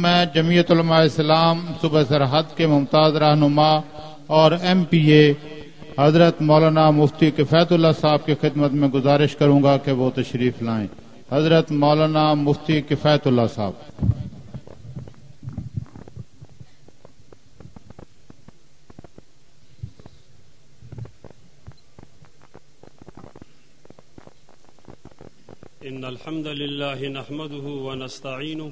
میں جمعیت علماء اسلام صبح سرحد کے ممتاز رہنما اور ایم پی اے حضرت مولانا مفتی کفیت اللہ صاحب کی خدمت میں گزارش کروں گا کہ وہ تشریف لائیں۔ حضرت مولانا مفتی کفیت اللہ صاحب۔ إن الحمد لله نحمده ونستعينه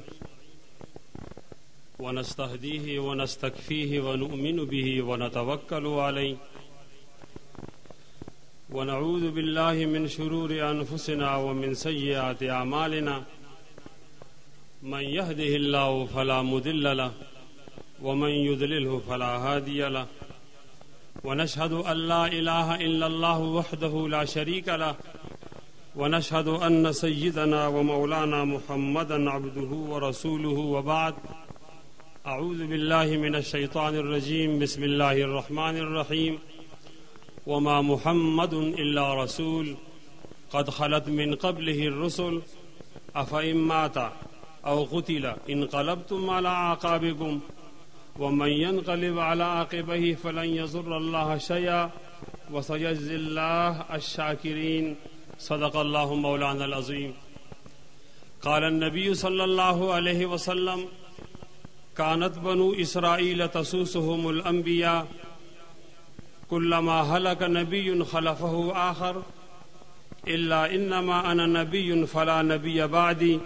ونستهديه ونستكفيه ونؤمن به ونتوكل عليه. ونعوذ بالله من شرور أنفسنا ومن سيئات أعمالنا. من يهده الله فلا مذل له ومن يذلله فلا هادي له. ونشهد أن لا إله إلا الله وحده لا شريك له. ونشهد أن سيدنا ومولانا محمدا عبده ورسوله وبعد. أعوذ بالله من الشيطان الرجيم. بسم الله الرحمن الرحيم. وما محمد إلا رسول. قد خلت من قبله الرسل. أفإن مات أو قتل انقلبتم على عقابكم ومن ينقلب على عقبه فلن يضر الله شيئا. وسيجزي الله الشاكرين. صدق الله مولانا العظيم. قال النبي صلى الله عليه وسلم كانت بنو إسرائيل تسوسهم الأنبياء كلما هلك نبي خلفه آخر إلا إنما أنا نبي فلا نبي بعدي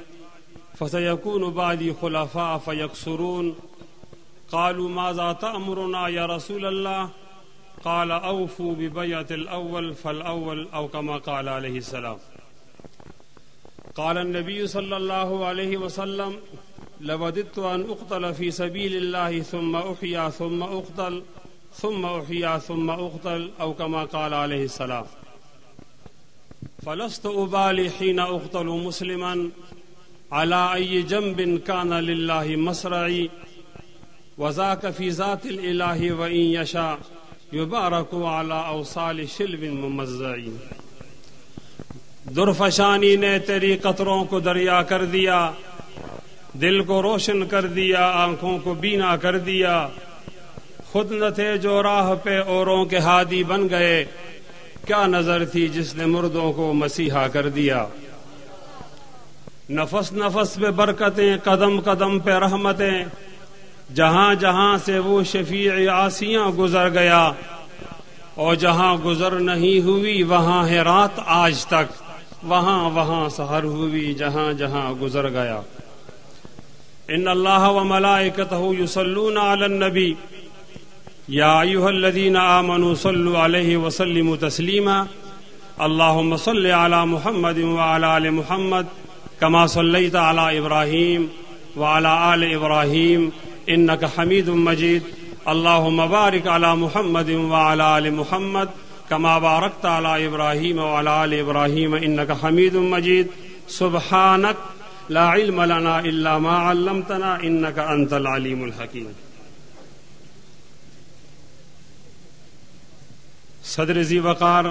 فسيكون بعدي خلفاء فيكسرون قالوا ماذا تأمرنا يا رسول الله قال أوفوا ببيعة الأول فالأول أو كما قال عليه السلام قال النبي صلى الله عليه وسلم لوددت أن أقتل في سبيل الله ثم أحيا ثم أقتل، ثم أحيا ثم أقتل، أو كما قال عليه السلام. فلست أبالي حين أقتل مسلما على أي جنب كان لله مصرعي وذاك في ذات الإله وإن يشاء يبارك على أوصال شلب ممزعي. درفشانی نے تیری قطروں کو دریا کر دیا دل کو روشن کر دیا، آنکھوں کو بینا کر دیا۔ خود نہ تھے جو راہ پہ اوروں کے ہادی بن گئے۔ کیا نظر تھی جس نے مردوں کو مسیحا کر دیا۔ نفس نفس پہ برکتیں، قدم قدم پہ رحمتیں۔ جہاں جہاں سے وہ شفیع آسیاں گزر گیا۔ اور جہاں گزر نہیں ہوئی، وہاں ہے رات آج تک۔ وہاں وہاں سحر ہوئی، جہاں جہاں گزر گیا۔ ان اللہ و ملائکتہ یصلون علی النبی یا ایها الذین آمنوا صلوا علیہ وسلموا تسلیما اللهم صل على محمد وعلى آل محمد كما صليت على إبراهيم وعلى آل إبراهيم إنك حميد مجيد اللهم بارك على محمد وعلى آل محمد كما باركت على إبراهيم وعلى آل إبراهيم إنك حميد مجيد سبحانك لا علم لنا إلا ما علمتنا إنك أنت العليم الحكيم. صدر ذی وقار،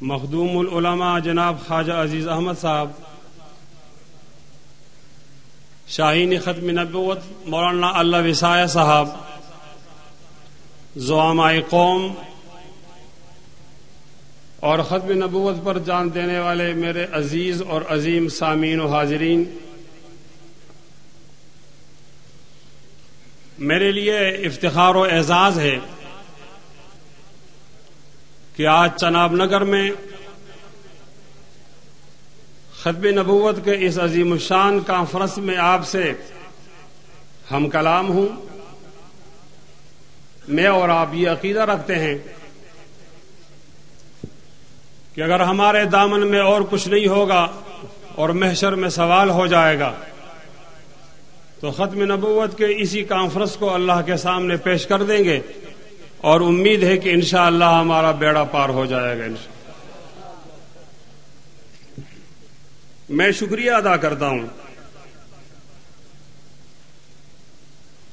مخدوم العلماء جناب خواجہ عزیز احمد صاحب، شاہین ختم نبوت، مولانا اللہ وسایہ صاحب زعمائے قوم اور ختم نبوت پر جان دینے والے میرے عزیز اور عظیم سامعین و حاضرین، میرے لیے افتخار و اعزاز ہے کہ آج چناب نگر میں ختم نبوت کے اس عظیم الشان کانفرنس میں آپ سے ہم کلام ہوں۔ میں اور آپ یہ عقیدہ رکھتے ہیں کہ اگر ہمارے دامن میں اور کچھ نہیں ہوگا اور محشر میں سوال ہو جائے گا، تو ختم نبوت کے اسی کانفرنس کو اللہ کے سامنے پیش کر دیں گے اور امید ہے کہ انشاءاللہ اللہ ہمارا بیڑا پار ہو جائے گا میں شکریہ ادا کرتا ہوں۔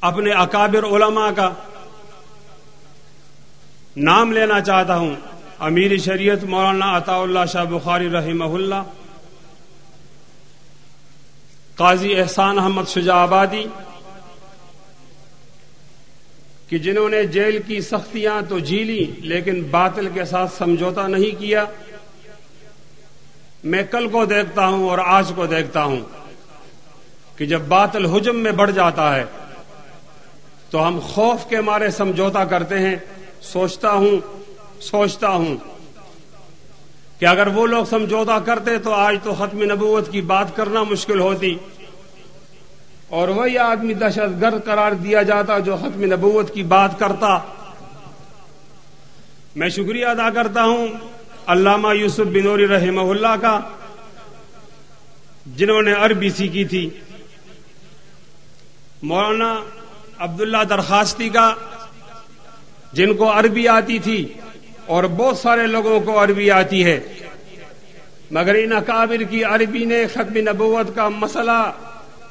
اپنے اکابر علماء کا نام لینا چاہتا ہوں۔ امیر شریعت مولانا عطا اللہ شاہ بخاری رحمہ اللہ، قاضی احسان احمد شجاع آبادی، کہ جنہوں نے جیل کی سختیاں تو جھیلی لیکن باطل کے ساتھ سمجھوتا نہیں کیا، میں کل کو دیکھتا ہوں اور آج کو دیکھتا ہوں کہ جب باطل حجم میں بڑھ جاتا ہے تو ہم خوف کے مارے سمجھوتا کرتے ہیں، سوچتا ہوں سوچتا ہوں کہ اگر وہ لوگ سمجھوتا کرتے تو آج تو ختم نبوت کی بات کرنا مشکل ہوتی اور وہی آدمی دہشت گرد قرار دیا جاتا جو ختم نبوت کی بات کرتا۔ میں شکریہ ادا کرتا ہوں علامہ یوسف بنوری رحمہ اللہ کا، جنہوں نے عربی سیکھی تھی۔ مولانا عبداللہ درخواستی کا، جن کو عربی آتی تھی۔ اور بہت سارے لوگوں کو عربی آتی ہے۔ مگر ان اکابر کی عربی نے ختم نبوت کا مسئلہ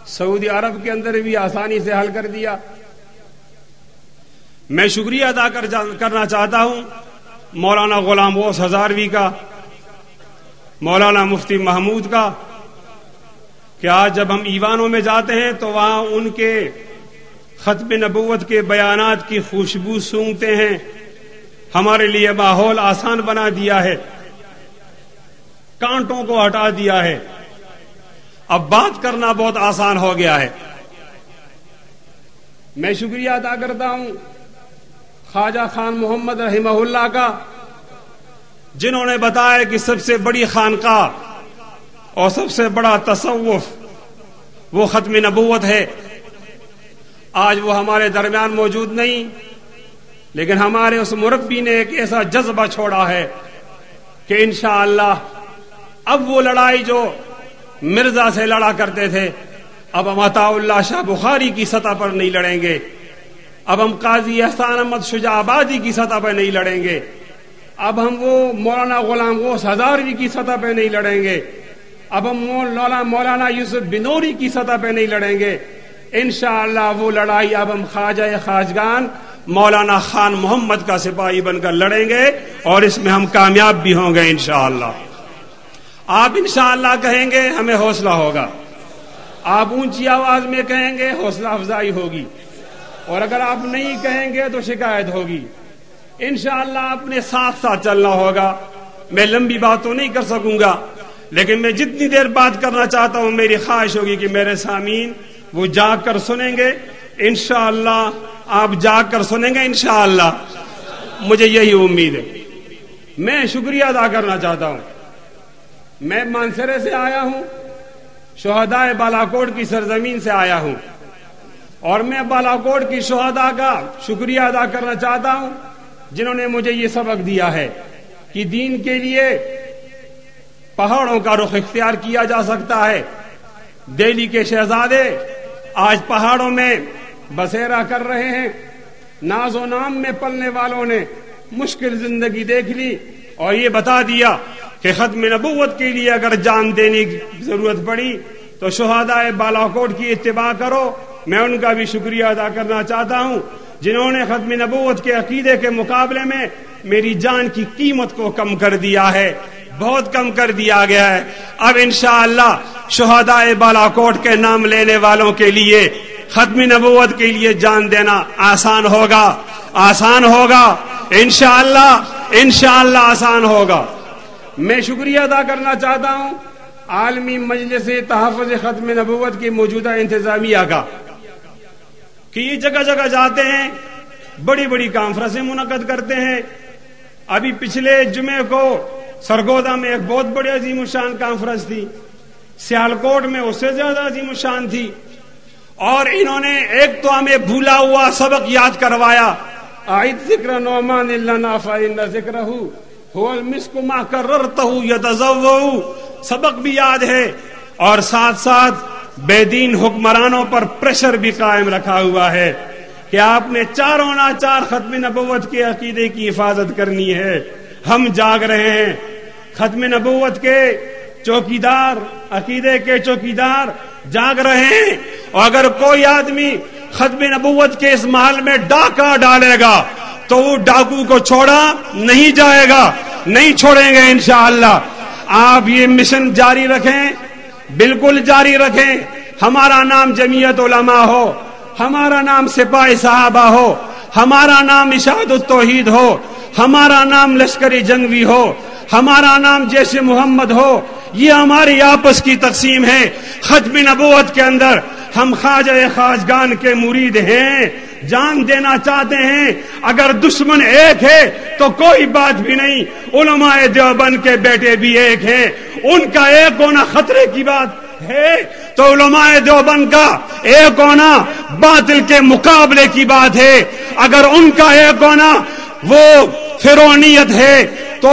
سعودی عرب کے اندر بھی آسانی سے حل کر دیا۔ میں شکریہ ادا کرنا چاہتا ہوں مولانا غلام غوث ہزاروی کا، مولانا مفتی محمود کا، کہ آج جب ہم ایوانوں میں جاتے ہیں تو وہاں ان کے ختم نبوت کے بیانات کی خوشبو سونگتے ہیں۔ ہمارے لیے ماحول آسان بنا دیا ہے۔ کانٹوں کو ہٹا دیا ہے۔ اب بات کرنا بہت آسان ہو گیا ہے۔ میں شکریہ ادا کرتا ہوں خواجہ خان محمد رحمہ اللہ کا، جنہوں نے بتایا کہ سب سے بڑی خانقاہ اور سب سے بڑا تصوف وہ ختم نبوت ہے۔ آج وہ ہمارے درمیان موجود نہیں۔ لیکن ہمارے اس مربی نے ایک ایسا جذبہ چھوڑا ہے کہ انشاءاللہ اب وہ لڑائی جو مرزا سے لڑا کرتے تھے، اب ہم عطا اللہ شاہ بخاری کی سطح پر نہیں لڑیں گے۔ اب ہم قاضی احسان احمد شجاع آبادی کی سطح پر نہیں لڑیں گے۔ اب ہم وہ مولانا غلام غوث ہزاروی کی سطح پہ نہیں لڑیں گے۔ اب ہم مولانا مولانا یوسف بنوری کی سطح پہ نہیں لڑیں گے۔ انشاءاللہ وہ لڑائی اب ہم خواجہ خاجگان مولانا خان محمد کا سپاہی بن کر لڑیں گے اور اس میں ہم کامیاب بھی ہوں گے انشاءاللہ۔ آپ انشاءاللہ کہیں گے ہمیں حوصلہ ہوگا۔ آپ اونچی آواز میں کہیں گے حوصلہ افزائی ہوگی۔ اور اگر آپ نہیں کہیں گے تو شکایت ہوگی۔ انشاءاللہ اپنے ساتھ ساتھ چلنا ہوگا۔ میں لمبی بات تو نہیں کر سکوں گا، لیکن میں جتنی دیر بات کرنا چاہتا ہوں، میری خواہش ہوگی کہ میرے سامعین وہ جا کر سنیں گے۔ انشاءاللہ آپ جا کر سنیں گے انشاءاللہ۔ مجھے یہی امید ہے۔ میں شکریہ ادا کرنا چاہتا ہوں۔ میں مانسرے سے آیا ہوں۔ شہدائے بالاکوٹ کی سرزمین سے آیا ہوں۔ اور میں بالاکوٹ کی شہدا کا شکریہ ادا کرنا چاہتا ہوں۔ جنہوں نے مجھے یہ سبق دیا ہے کہ دین کے لیے پہاڑوں کا رخ اختیار کیا جا سکتا ہے۔ دہلی کے شہزادے آج پہاڑوں میں بسیرا کر رہے ہیں۔ ناز و نام میں پلنے والوں نے مشکل زندگی دیکھ لی اور یہ بتا دیا کہ ختم نبوت کے لیے اگر جان دینے کی ضرورت پڑی تو شہداء بالاکوٹ کی اتباع کرو۔ میں ان کا بھی شکریہ ادا کرنا چاہتا ہوں جنہوں نے ختم نبوت کے عقیدے کے مقابلے میں میری جان کی قیمت کو کم کر دیا ہے۔ بہت کم کر دیا گیا ہے۔ اب انشاءاللہ شہداء بالاکوٹ کے نام لینے والوں کے لیے ختم نبوت کے لیے جان دینا آسان ہوگا۔ آسان ہوگا۔ انشاءاللہ انشاءاللہ آسان ہوگا۔ میں شکریہ ادا کرنا چاہتا ہوں۔ عالمی مجلس تحفظ ختم نبوت کی موجودہ انتظامیہ کا۔ کہ یہ جگہ جگہ جاتے ہیں، بڑی بڑی کانفرنسیں منعقد کرتے ہیں۔ ابھی پچھلے جمعے کو سرگودا میں ایک بہت بڑی عظیم الشان کانفرنس تھی۔ سیالکوٹ میں اس سے زیادہ عظیم الشان تھی۔ اور انہوں نے ایک تو ہمیں بھولا ہوا سبق یاد کروایا۔ آئد ذکر نعمان اللہ نافع ذکر ما کررتہ یتزوو سبق بھی یاد ہے اور ساتھ ساتھ بے دین حکمرانوں پر پریشر بھی قائم رکھا ہوا ہے کہ آپ نے چاروں نا چار ختم نبوت کے عقیدے کی حفاظت کرنی ہے۔ ہم جاگ رہے ہیں۔ ختم نبوت کے چوکیدار، عقیدے کے چوکیدار جاگ رہے ہیں۔ اور اگر کوئی آدمی ختم نبوت کے اس محل میں ڈاکہ ڈالے گا تو وہ ڈاکو کو چھوڑا نہیں جائے گا، نہیں چھوڑیں گے انشاءاللہ۔ آپ یہ مشن جاری رکھیں، بالکل جاری رکھیں۔ ہمارا نام جمیت علماء ہو، ہمارا نام سپاہی صحابہ ہو، ہمارا نام اشاد التوحید ہو، ہمارا نام لشکری جنگوی ہو، ہمارا نام جیسے محمد ہو۔ یہ ہماری آپس کی تقسیم ہے۔ ختم نبوت کے اندر ہم خواجہ خاجگان کے مرید ہیں۔ جان دینا چاہتے ہیں، اگر دشمن ایک ہے تو کوئی بات بھی نہیں۔ علماء دیوبند کے بیٹے بھی ایک ہیں۔ ان کا ایک ہونا خطرے کی بات ہے۔ تو علماء دیوبند کا ایک ہونا باطل کے مقابلے کی بات ہے۔ اگر ان کا ایک ہونا وہ فرونیت ہے، تو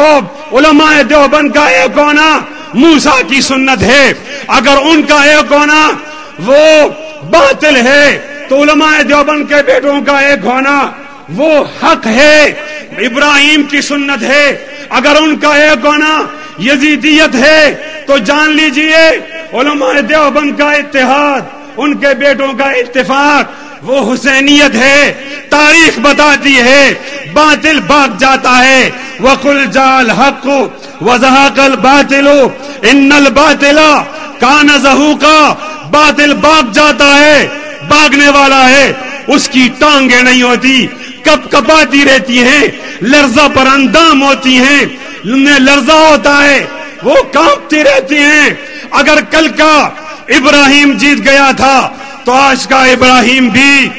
علماء دیوبند کا ایک ہونا موسا کی سنت ہے۔ اگر ان کا ایک ہونا وہ باطل ہے۔ تو علماء دیوبند کے بیٹوں کا ایک ہونا وہ حق ہے۔ ابراہیم کی سنت ہے۔ اگر ان کا ایک ہونا یزیدیت ہے، تو جان لیجیے، علماء دیوبند کا اتحاد، ان کے بیٹوں کا اتفاق، وہ حسینیت ہے۔ تاریخ بتاتی ہے، باطل بھاگ جاتا ہے۔ وقل جال حق وضحاق الباطل ان الباطل کان زہو کا باطل بھاگ جاتا ہے بھاگنے والا ہے، اس کی ٹانگیں نہیں ہوتی کب کپاتی رہتی ہیں، لرزہ پر اندام ہوتی ہیں لرزہ ہوتا ہے، وہ کانپتی رہتی ہیں۔ اگر کل کا ابراہیم جیت گیا تھا، تو آج کا ابراہیم بھی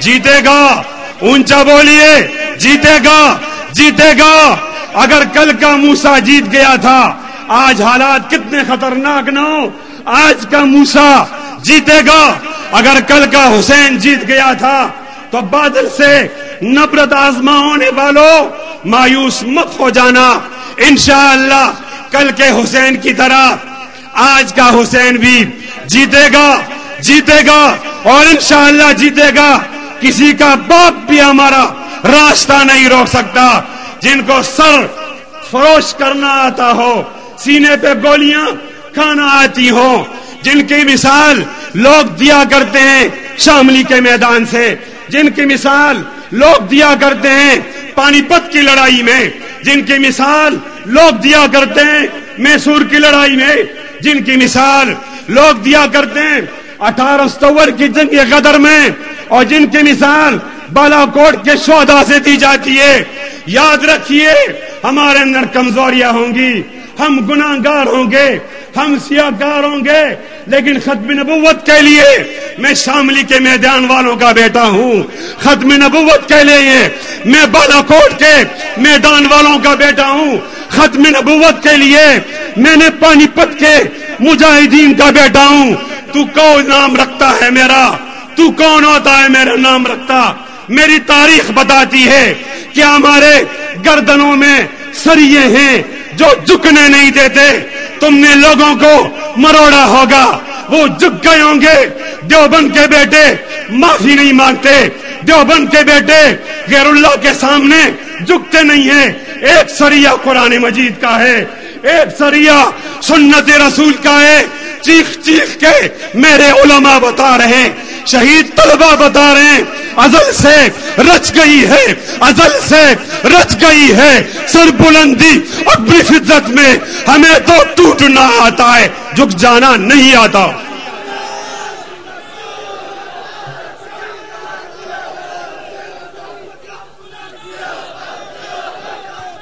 جیتے گا۔ اونچا بولیے، جیتے گا جیتے گا۔ اگر کل کا موسا جیت گیا تھا، آج حالات کتنے خطرناک نہ ہو آج کا موسا جیتے گا۔ اگر کل کا حسین جیت گیا تھا، تو بادل سے نبرت آزما ہونے والوں، مایوس مت ہو جانا۔ انشاءاللہ کل کے حسین کی طرح آج کا حسین بھی جیتے گا جیتے گا اور انشاءاللہ جیتے گا۔ کسی کا باپ بھی ہمارا راستہ نہیں روک سکتا۔ جن کو سر فروش کرنا آتا ہو، سینے پہ گولیاں کھانا آتی ہو، جن کی مثال لوگ دیا کرتے ہیں شاملی کے میدان سے، جن کی مثال لوگ دیا کرتے ہیں پانی پت کی لڑائی میں، جن کی مثال لوگ دیا کرتے ہیں میسور کی لڑائی میں، جن کی مثال لوگ دیا کرتے ہیں اٹھارہ ستور کی جنگ غدر میں، اور جن کی مثال بالا کوٹ کے سودا سے دی جاتی ہے۔ یاد رکھیے، ہمارے اندر کمزوریاں ہوں گی، ہم گناگار ہوں گے ہم سیاہ کار ہوں گے، لیکن ختم نبوت کے لیے میں شاملی کے میدان والوں کا بیٹا ہوں۔ ختم نبوت کے لیے میں بالا کوٹ کے میدان والوں کا بیٹا ہوں۔ ختم نبوت کے لیے میں نے پانی پت کے مجاہدین کا بیٹا ہوں۔ تو کون نام رکھتا ہے میرا؟ تو کون ہوتا ہے میرا نام رکھتا؟ میری تاریخ بتاتی ہے کہ ہمارے گردنوں میں سریے ہیں جو جھکنے نہیں دیتے۔ تم نے لوگوں کو مروڑا ہوگا۔ وہ جھک گئے ہوں گے۔ دیوبند کے بیٹے معافی نہیں مانگتے۔ دیوبند کے بیٹے غیر اللہ کے سامنے جھکتے نہیں ہیں۔ ایک سریا قرآن مجید کا ہے۔ ایک سریا سنت رسول کا ہے۔ چیخ چیخ کے میرے علماء بتا رہے ہیں۔ شہید طلبہ بتا رہے ہیں ازل سے رچ گئی ہے، ازل سے رچ گئی ہے۔ سر بلندی اپنی فضت میں ہمیں تو ٹوٹنا آتا ہے، جھک جانا نہیں آتا۔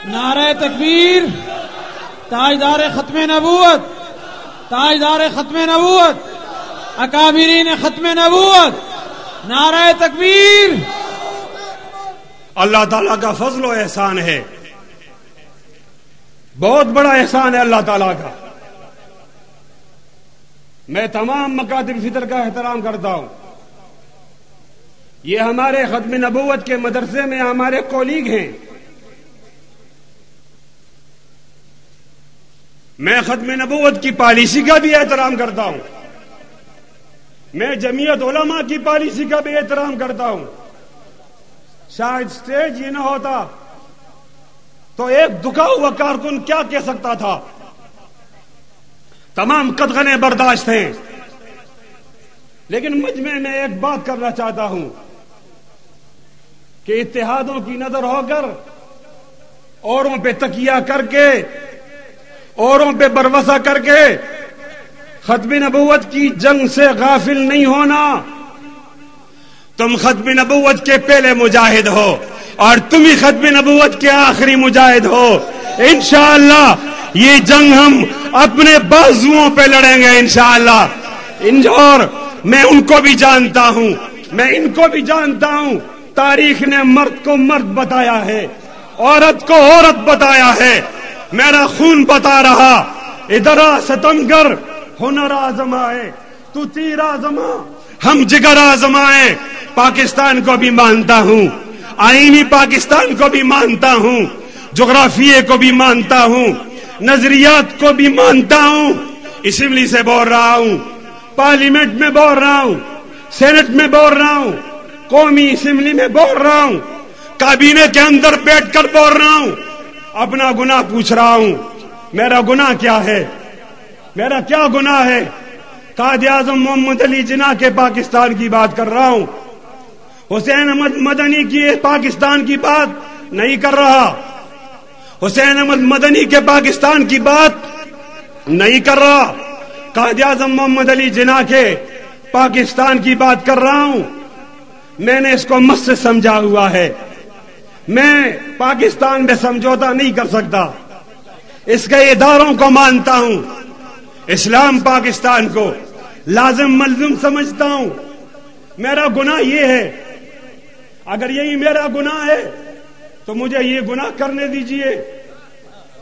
نعرہ تکبیر، تاجدار ختم نبوت، تاجدار ختم نبوت۔ اکابرین ختم نبوت، نعرہ تکبیر۔ اللہ تعالیٰ کا فضل و احسان ہے۔ بہت بڑا احسان ہے اللہ تعالیٰ کا۔ میں تمام مکاتب فطر کا احترام کرتا ہوں۔ یہ ہمارے ختم نبوت کے مدرسے میں ہمارے کولیگ ہیں۔ میں ختم نبوت کی پالیسی کا بھی احترام کرتا ہوں۔ میں جمعیت علماء کی پالیسی کا بھی احترام کرتا ہوں۔ شاید اسٹیج یہ نہ ہوتا تو ایک دکھا ہوا کارکن کیا کہہ سکتا تھا؟ تمام قدغنے برداشت ہیں۔ لیکن مجھ میں میں ایک بات کرنا چاہتا ہوں کہ اتحادوں کی نظر ہو کر اوروں پہ تکیہ کر کے، اوروں پہ بروسا کر کے ختم نبوت کی جنگ سے غافل نہیں ہونا۔ تم ختم نبوت کے پہلے مجاہد ہو اور تم ہی ختم نبوت کے آخری مجاہد ہو۔ انشاءاللہ یہ جنگ ہم اپنے بازوؤں پہ لڑیں گے انشاءاللہ۔ ان اور میں ان کو بھی جانتا ہوں۔ میں ان کو بھی جانتا ہوں۔ تاریخ نے مرد کو مرد بتایا ہے، عورت کو عورت بتایا ہے۔ میرا خون بتا رہا، ادھر ستمگر ہنر آزمائے تو تیر آزما ہم جگر آزمائے پاکستان کو بھی مانتا ہوں۔ آئینی پاکستان کو بھی مانتا ہوں۔ جغرافیے کو بھی مانتا ہوں۔ نظریات کو بھی مانتا ہوں۔ اسمبلی سے بول رہا ہوں۔ پارلیمنٹ میں بول رہا ہوں۔ سینٹ میں بول رہا ہوں۔ قومی اسمبلی میں بول رہا ہوں۔ کابینے کے اندر بیٹھ کر بول رہا ہوں۔ اپنا گنا پوچھ رہا ہوں۔ میرا گنا کیا ہے؟ میرا کیا گنا ہے؟ قائد اعظم محمد علی جنا کے پاکستان کی بات کر رہا ہوں۔ حسین احمد مدنی کی پاکستان کی بات نہیں کر رہا۔ حسین احمد مدنی کے پاکستان کی بات نہیں کر رہا۔ قائد اعظم محمد علی جنا کے پاکستان کی بات کر رہا ہوں۔ میں نے اس کو مت سے سمجھا ہوا ہے۔ میں پاکستان میں سمجھوتا نہیں کر سکتا۔ اس کے اداروں کو مانتا ہوں۔ اسلام پاکستان کو لازم ملزم سمجھتا ہوں۔ میرا گناہ یہ ہے۔ اگر یہی میرا گناہ ہے، تو مجھے یہ گناہ کرنے دیجیے۔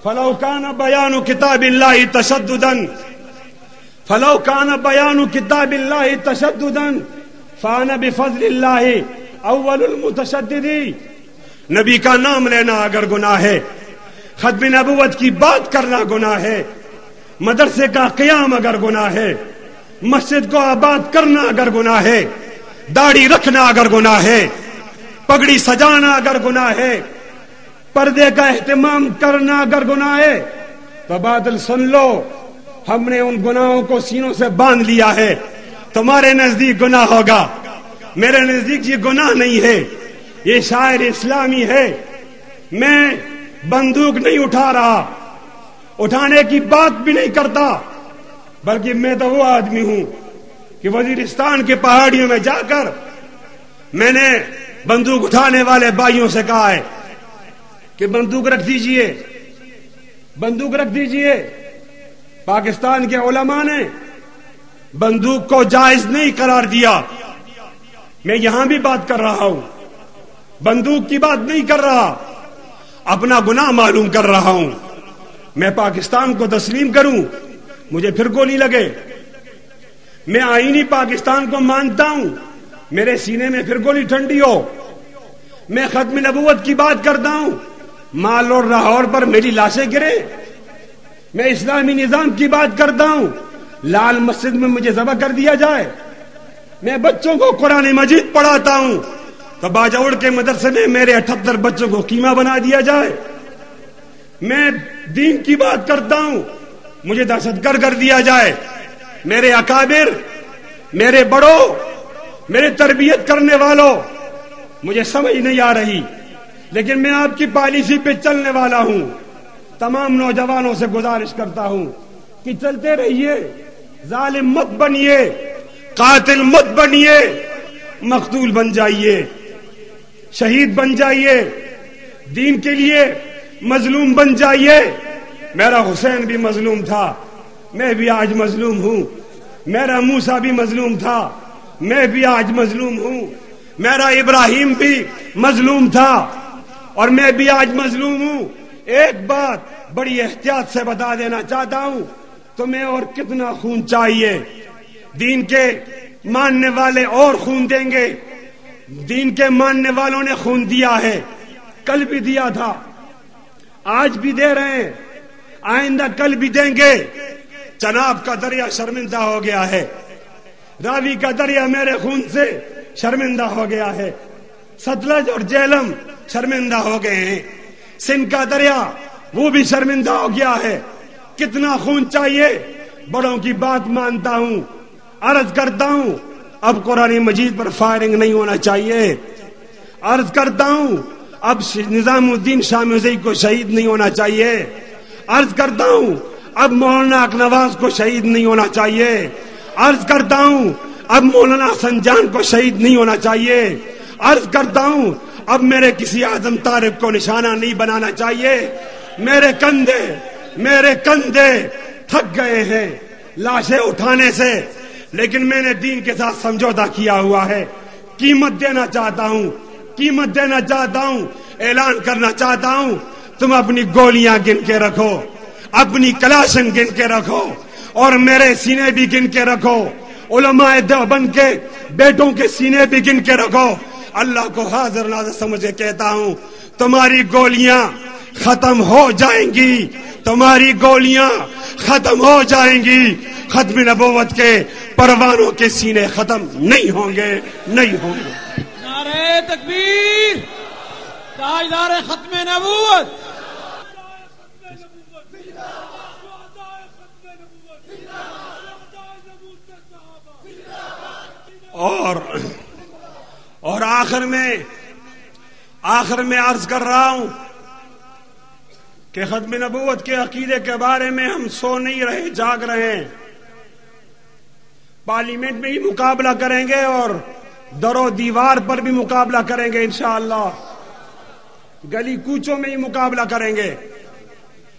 فلوکان بیان کتاب اللہ تشددن فلوکان بیان کتاب اللہ تشددن فان بفضل اللہ اول المتشددی نبی کا نام لینا اگر گناہ ہے، ختم نبوت کی بات کرنا گناہ ہے۔ مدرسے کا قیام اگر گناہ ہے، مسجد کو آباد کرنا اگر گناہ ہے، داڑھی رکھنا اگر گناہ ہے، پگڑی سجانا اگر گناہ ہے، پردے کا اہتمام کرنا اگر گناہ ہے، تو بادل سن لو، ہم نے ان گناہوں کو سینوں سے باندھ لیا ہے۔ تمہارے نزدیک گناہ ہوگا۔ میرے نزدیک یہ گناہ نہیں ہے۔ یہ شاعر اسلامی ہے۔ میں بندوق نہیں اٹھا رہا۔ اٹھانے کی بات بھی نہیں کرتا، بلکہ میں تو وہ آدمی ہوں کہ وزیرستان کے پہاڑیوں میں جا کر میں نے بندوق اٹھانے والے بھائیوں سے کہا ہے کہ بندوق رکھ دیجیے، بندوق رکھ دیجیے، پاکستان کے علماء نے بندوق کو جائز نہیں قرار دیا۔ میں یہاں بھی بات کر رہا ہوں، بندوق کی بات نہیں کر رہا، اپنا گناہ معلوم کر رہا ہوں۔ میں پاکستان کو تسلیم کروں۔ مجھے پھر گولی لگے۔ میں آئینی پاکستان کو مانتا ہوں۔ میرے سینے میں پھر گولی ٹھنڈی ہو۔ میں ختم نبوت کی بات کرتا ہوں۔ مال اور لاہور پر میری لاشیں گرے۔ میں اسلامی نظام کی بات کرتا ہوں۔ لال مسجد میں مجھے ذبح کر دیا جائے۔ میں بچوں کو قرآن مجید پڑھاتا ہوں۔ تو باجوڑ کے مدرسے میں میرے اٹھہتر بچوں کو قیمہ بنا دیا جائے۔ میں دین کی بات کرتا ہوں۔ مجھے دہشت گرد کر دیا جائے۔ میرے اکابر، میرے بڑوں، میرے تربیت کرنے والوں، مجھے سمجھ نہیں آ رہی۔ لیکن میں آپ کی پالیسی پہ چلنے والا ہوں۔ تمام نوجوانوں سے گزارش کرتا ہوں کہ چلتے رہیے۔ ظالم مت بنیے۔ قاتل مت بنیے۔ مقتول بن جائیے۔ شہید بن جائیے۔ دین کے لیے مظلوم بن جائیے۔ میرا حسین بھی مظلوم تھا۔ میں بھی آج مظلوم ہوں۔ میرا موسا بھی مظلوم تھا۔ میں بھی آج مظلوم ہوں۔ میرا ابراہیم بھی مظلوم تھا۔ اور میں بھی آج مظلوم ہوں۔ ایک بات بڑی احتیاط سے بتا دینا چاہتا ہوں۔ تمہیں اور کتنا خون چاہیے۔ دین کے ماننے والے اور خون دیں گے۔ دین کے ماننے والوں نے خون دیا ہے۔ کل بھی دیا تھا۔ آج بھی دے رہے ہیں، آئندہ کل بھی دیں گے۔ چناب کا دریا شرمندہ ہو گیا ہے۔ راوی کا دریا میرے خون سے شرمندہ ہو گیا ہے۔ ستلج اور جیلم شرمندہ ہو گئے ہیں۔ سندھ کا دریا، وہ بھی شرمندہ ہو گیا ہے۔ کتنا خون چاہیے؟ بڑوں کی بات مانتا ہوں، عرض کرتا ہوں۔ اب قرآن مجید پر فائرنگ نہیں ہونا چاہیے۔ عرض کرتا ہوں اب نظام الدین شاہ کو شہید نہیں ہونا چاہیے۔ عرض کرتا ہوں، اب مولانا نواز کو شہید نہیں ہونا چاہیے۔ عرض کرتا ہوں، اب مولانا سنجان کو شہید نہیں ہونا چاہیے۔ عرض کرتا ہوں، اب میرے کسی اعظم طارق کو نشانہ نہیں بنانا چاہیے۔ میرے کندھے میرے کندھے تھک گئے ہیں لاشیں اٹھانے سے۔ لیکن میں نے دین کے ساتھ سمجھوتا کیا ہوا ہے۔ قیمت دینا چاہتا ہوں قیمت دینا چاہتا ہوں، اعلان کرنا چاہتا ہوں، تم اپنی گولیاں گن کے رکھو، اپنی کلاشن گن کے رکھو، اور میرے سینے بھی گن کے رکھو، علماء دیوبند کے بیٹوں کے سینے بھی گن کے رکھو۔ اللہ کو حاضر ناظر سمجھے کہتا ہوں، تمہاری گولیاں ختم ہو جائیں گی، تمہاری گولیاں ختم ہو جائیں گی۔ ختم نبوت کے پروانوں کے سینے ختم نہیں ہوں گے، نہیں ہوں گے۔ نعرہ تکبیر۔ تاجدار ختم نبوت۔ اور اور آخر میں آخر میں عرض کر رہا ہوں کہ ختم نبوت کے عقیدے کے بارے میں ہم سو نہیں رہے، جاگ رہے ہیں۔ پارلیمنٹ میں ہی مقابلہ کریں گے اور در و دیوار پر بھی مقابلہ کریں گے انشاءاللہ۔ گلی کوچوں میں ہی مقابلہ کریں گے۔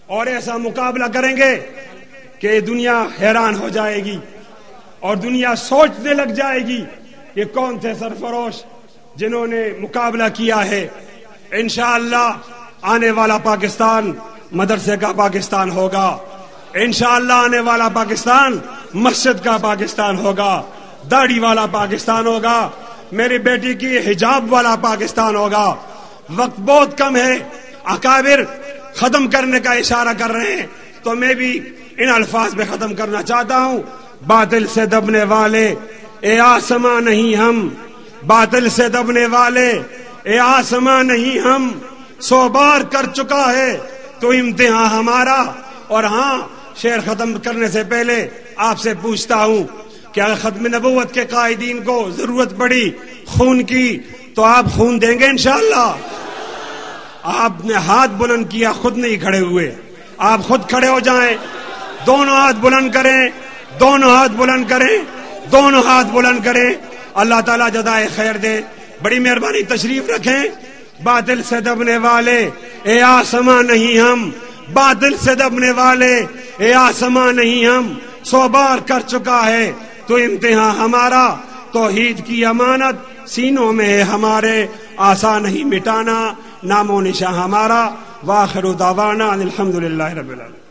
اور ایسا مقابلہ کریں گے کہ دنیا حیران ہو جائے گی اور دنیا سوچنے لگ جائے گی کہ کون تھے سرفروش جنہوں نے مقابلہ کیا ہے۔ انشاءاللہ آنے والا پاکستان مدرسے کا پاکستان ہوگا۔ انشاءاللہ آنے والا پاکستان مسجد کا پاکستان ہوگا۔ داڑھی والا پاکستان ہوگا۔ میری بیٹی کی حجاب والا پاکستان ہوگا۔ وقت بہت کم ہے۔ اکابر ختم کرنے کا اشارہ کر رہے ہیں۔ تو میں بھی ان الفاظ میں ختم کرنا چاہتا ہوں۔ باطل سے دبنے والے، اے آسماں نہیں ہم۔ باطل سے دبنے والے، اے آسماں نہیں ہم۔ سو بار کر چکا ہے تو امتحان ہمارا۔ اور ہاں شعر ختم کرنے سے پہلے آپ سے پوچھتا ہوں۔ کہ اگر ختم نبوت کے قائدین کو ضرورت پڑی خون کی تو آپ خون دیں گے انشاءاللہ؟ آپ نے ہاتھ بلند کیا، خود نہیں کھڑے ہوئے۔ آپ خود کھڑے ہو جائیں۔ دونوں ہاتھ بلند کریں۔ دونوں ہاتھ بلند کریں۔ دونوں ہاتھ بلند کریں۔ اللہ تعالیٰ جدائے خیر دے۔ بڑی مہربانی تشریف رکھیں۔ باطل سے دبنے والے، اے آسماں نہیں ہم۔ باطل سے دبنے والے، اے آسماں نہیں ہم۔ سو بار کر چکا ہے۔ تو امتحان ہمارا، توحید کی امانت، سینوں میں ہے ہمارے۔ آسان نہیں مٹانا نام و نشاں ہمارا۔ واخر دعوانا الحمد للہ رب العالمین۔